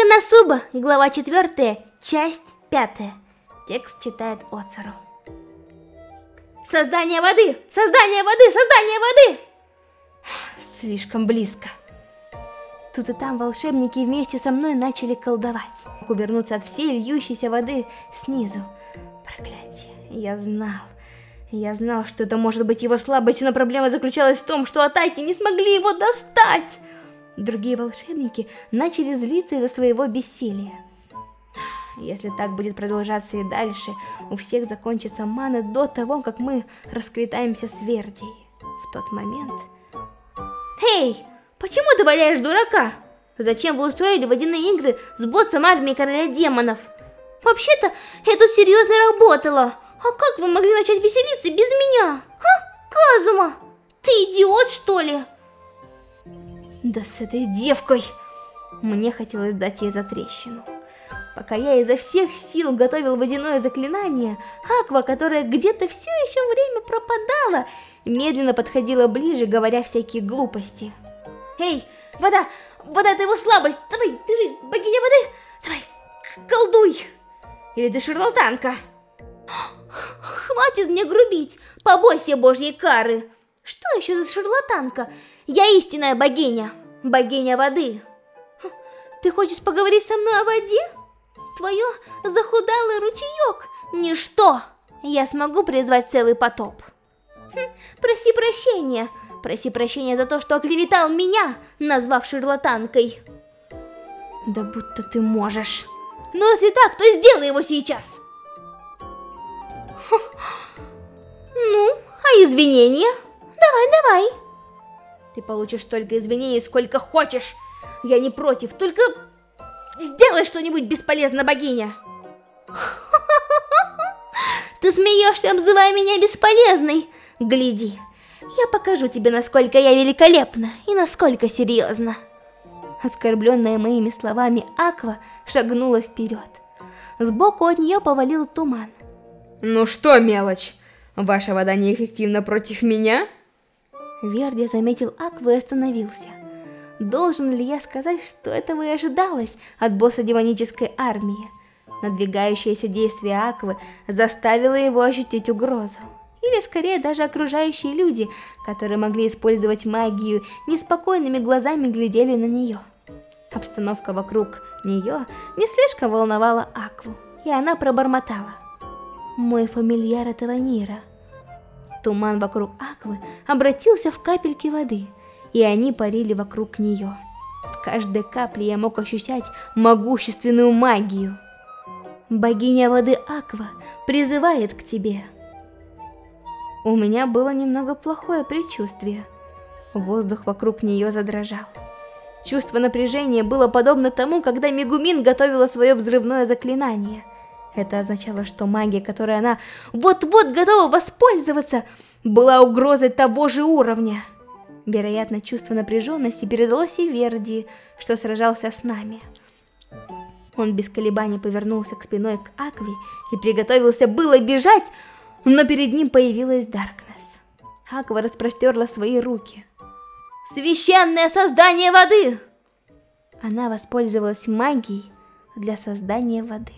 Коносуба, глава 4, часть 5. Текст читает Оцару. Создание воды! Создание воды! Создание воды! Слишком близко. Тут и там волшебники вместе со мной начали колдовать. Увернуться от всей льющейся воды снизу. Проклятие, я знал. Я знал, что это может быть его слабостью, но проблема заключалась в том, что атаки не смогли его достать. Другие волшебники начали злиться из-за своего бессилия. Если так будет продолжаться и дальше, у всех закончится мана до того, как мы расквитаемся с Вердией. В тот момент... Эй, почему ты валяешь дурака? Зачем вы устроили водяные игры с боссом армии короля демонов? Вообще-то, это серьезно работало. А как вы могли начать веселиться без меня? А, Казума? Ты идиот, что ли? Да с этой девкой! Мне хотелось дать ей затрещину. Пока я изо всех сил готовил водяное заклинание, Аква, которая где-то все еще время пропадала, медленно подходила ближе, говоря всякие глупости. Эй, вода! Вода это его слабость! Давай, ты же богиня воды! Давай, колдуй! Или ты шарлатанка? Хватит мне грубить! Побойся божьей кары! Что еще за шарлатанка? Я истинная богиня, богиня воды. Ты хочешь поговорить со мной о воде? Твое захудалый ручеек, ничто. Я смогу призвать целый потоп. Хм, проси прощения, проси прощения за то, что оклеветал меня, назвав шарлатанкой. Да будто ты можешь. Но если так, то сделай его сейчас. Ну, а извинения? Давай, давай. Ты получишь столько извинений, сколько хочешь. Я не против, только сделай что-нибудь бесполезно, богиня. Ты смеешься, обзывая меня бесполезной. Гляди, я покажу тебе, насколько я великолепна и насколько серьезно. Оскорбленная моими словами Аква шагнула вперед. Сбоку от нее повалил туман. Ну что, мелочь, ваша вода неэффективна против меня? Верди заметил Акву и остановился. Должен ли я сказать, что этого и ожидалось от босса демонической армии? Надвигающееся действие Аквы заставило его ощутить угрозу. Или скорее даже окружающие люди, которые могли использовать магию, неспокойными глазами глядели на нее. Обстановка вокруг нее не слишком волновала Акву, и она пробормотала. «Мой фамильяр этого мира». Туман вокруг Аквы обратился в капельки воды, и они парили вокруг нее. В каждой капле я мог ощущать могущественную магию. Богиня воды Аква призывает к тебе. У меня было немного плохое предчувствие. Воздух вокруг нее задрожал. Чувство напряжения было подобно тому, когда Мегумин готовила свое взрывное заклинание – это означало, что магия, которой она вот-вот готова воспользоваться, была угрозой того же уровня. Вероятно, чувство напряженности передалось и Верди, что сражался с нами. Он без колебаний повернулся к спиной к Акве и приготовился было бежать, но перед ним появилась Даркнесс. Аква распростерла свои руки. «Священное создание воды!» Она воспользовалась магией для создания воды.